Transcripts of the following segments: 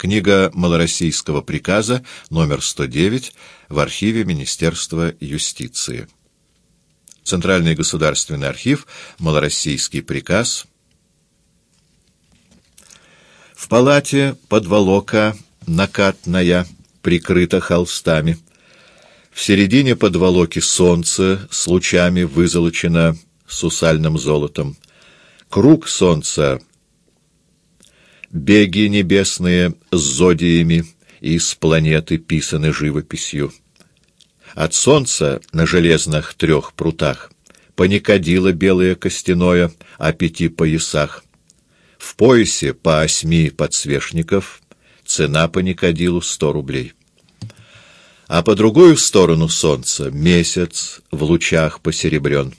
Книга малороссийского приказа, номер 109, в архиве Министерства юстиции. Центральный государственный архив, малороссийский приказ. В палате подволока накатная, прикрыта холстами. В середине подволоки солнце с лучами вызолочено сусальным золотом. Круг солнца Беги небесные с зодиями из планеты писаны живописью. От солнца на железных трех прутах паникодило белое костяное о пяти поясах. В поясе по осьми подсвечников цена паникодилу сто рублей. А по другую сторону солнца месяц в лучах посеребрен.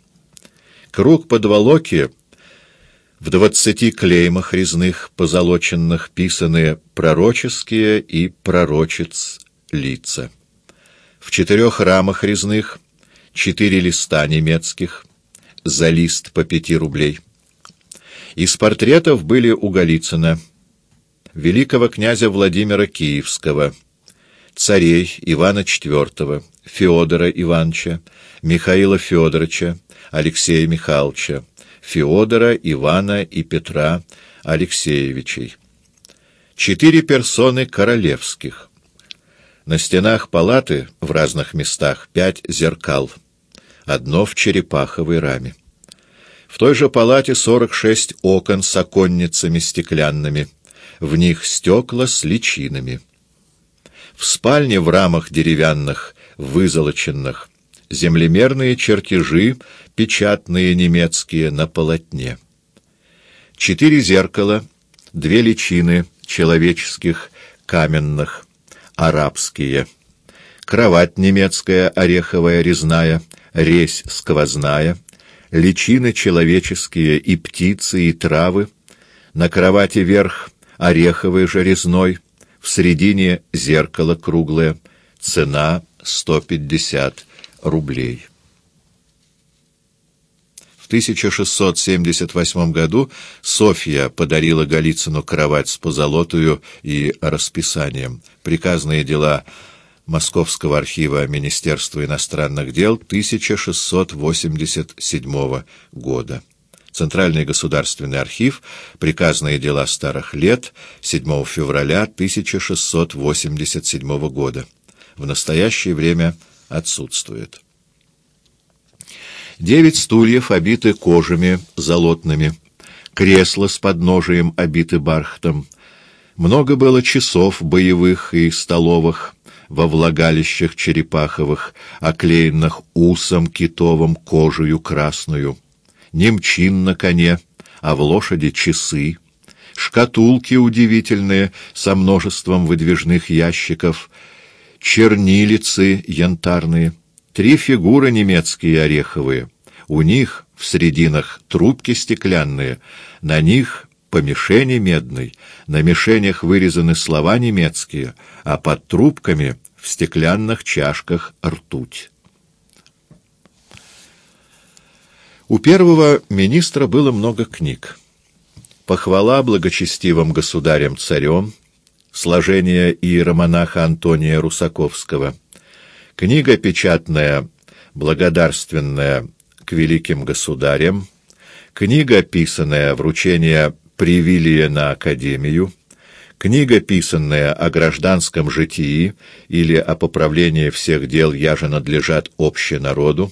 Круг подволоки в двадцати клеймах резных, позолоченных, писаны пророческие и пророчец лица. В четырех рамах резных четыре листа немецких, за лист по пяти рублей. Из портретов были у Голицына, великого князя Владимира Киевского, царей Ивана IV, Федора Ивановича, Михаила Федоровича, Алексея Михайловича, Феодора, Ивана и Петра Алексеевичей. Четыре персоны королевских. На стенах палаты в разных местах пять зеркал, одно в черепаховой раме. В той же палате сорок шесть окон с оконницами стеклянными, в них стекла с личинами. В спальне в рамах деревянных, вызолоченных, землемерные чертежи, печатные немецкие, на полотне. Четыре зеркала, две личины человеческих, каменных, арабские. Кровать немецкая, ореховая, резная, резь сквозная, личины человеческие и птицы, и травы. На кровати верх ореховый же резной, в середине зеркало круглое, цена сто пятьдесят рублей. В 1678 году Софья подарила Голицыну кровать с позолотою и расписанием. Приказные дела Московского архива Министерства иностранных дел 1687 года. Центральный государственный архив, приказные дела старых лет, 7 февраля 1687 года. В настоящее время отсутствует. Девять стульев обиты кожами золотными, кресла с подножием обиты бархтом. Много было часов боевых и столовых во влагалищах черепаховых, оклеенных усом китовым кожею красную. Немчин на коне, а в лошади часы. Шкатулки удивительные со множеством выдвижных ящиков — чернилицы янтарные, три фигуры немецкие ореховые. У них в срединах трубки стеклянные, на них по мишени медной, на мишенях вырезаны слова немецкие, а под трубками в стеклянных чашках ртуть. У первого министра было много книг. Похвала благочестивым государем-царем, Сложение иеромонаха Антония Русаковского. Книга печатная, благодарственная к великим государям. Книга, писанная вручение привилия на Академию. Книга, писанная о гражданском житии или о поправлении всех дел, яже надлежат народу.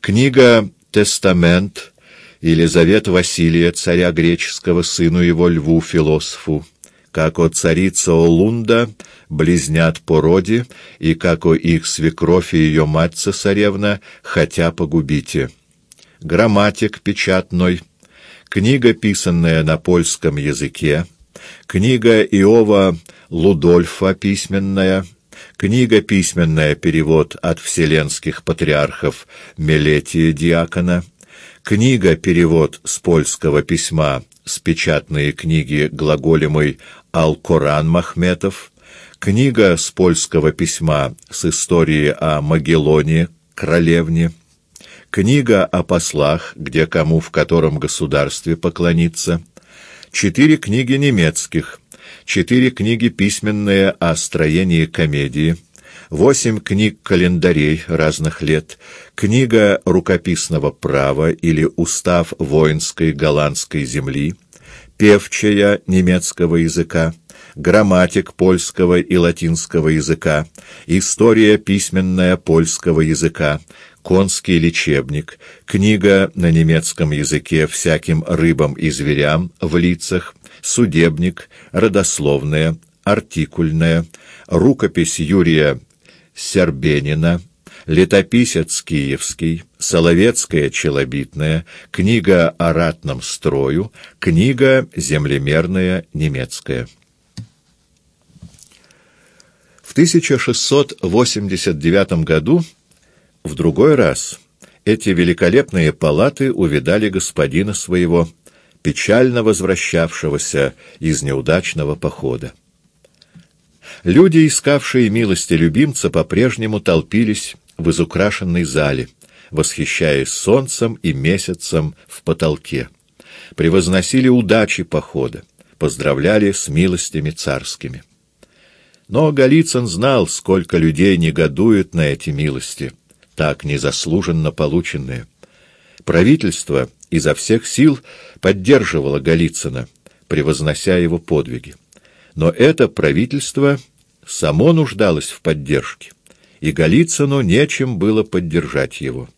Книга «Тестамент» или «Завет Василия, царя греческого, сыну его Льву, философу» как о царица Олунда, близнят по роде, и как о их свекровь и ее мать цесаревна, хотя погубите. Грамматик печатной, книга, писанная на польском языке, книга Иова Лудольфа письменная, книга письменная перевод от вселенских патриархов Мелетия Диакона, книга перевод с польского письма с печатные книги глаголемой Ал-Коран Махметов, книга с польского письма с историей о Магеллоне, королевне, книга о послах, где кому в котором государстве поклониться, четыре книги немецких, четыре книги письменные о строении комедии, восемь книг календарей разных лет, книга рукописного права или устав воинской голландской земли, певчая немецкого языка, грамматик польского и латинского языка, история письменная польского языка, конский лечебник, книга на немецком языке всяким рыбам и зверям в лицах, судебник, родословная, артикульная, рукопись Юрия Сербенина, летописец Киевский, Соловецкая челобитная, книга о ратном строю, книга землемерная немецкая. В 1689 году в другой раз эти великолепные палаты увидали господина своего, печально возвращавшегося из неудачного похода. Люди, искавшие милости любимца, по-прежнему толпились в изукрашенной зале, восхищаясь солнцем и месяцем в потолке, превозносили удачи похода, поздравляли с милостями царскими. Но Голицын знал, сколько людей негодует на эти милости, так незаслуженно полученные. Правительство изо всех сил поддерживало Голицына, превознося его подвиги. Но это правительство само нуждалось в поддержке, и Голицыну нечем было поддержать его.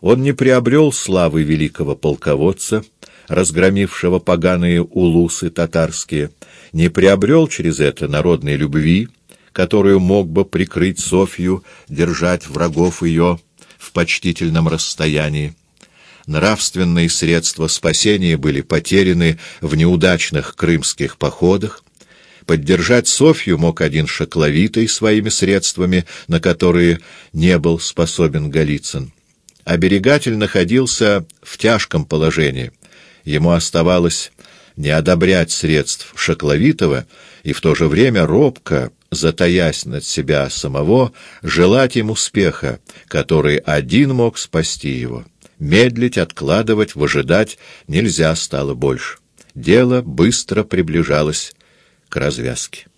Он не приобрел славы великого полководца, разгромившего поганые улусы татарские, не приобрел через это народной любви, которую мог бы прикрыть Софью, держать врагов ее в почтительном расстоянии. Нравственные средства спасения были потеряны в неудачных крымских походах, Поддержать Софью мог один шокловитый своими средствами, на которые не был способен Голицын. Оберегатель находился в тяжком положении. Ему оставалось не одобрять средств Шокловитова и в то же время робко, затаясь над себя самого, желать им успеха, который один мог спасти его. Медлить, откладывать, выжидать нельзя стало больше. Дело быстро приближалось к развязке.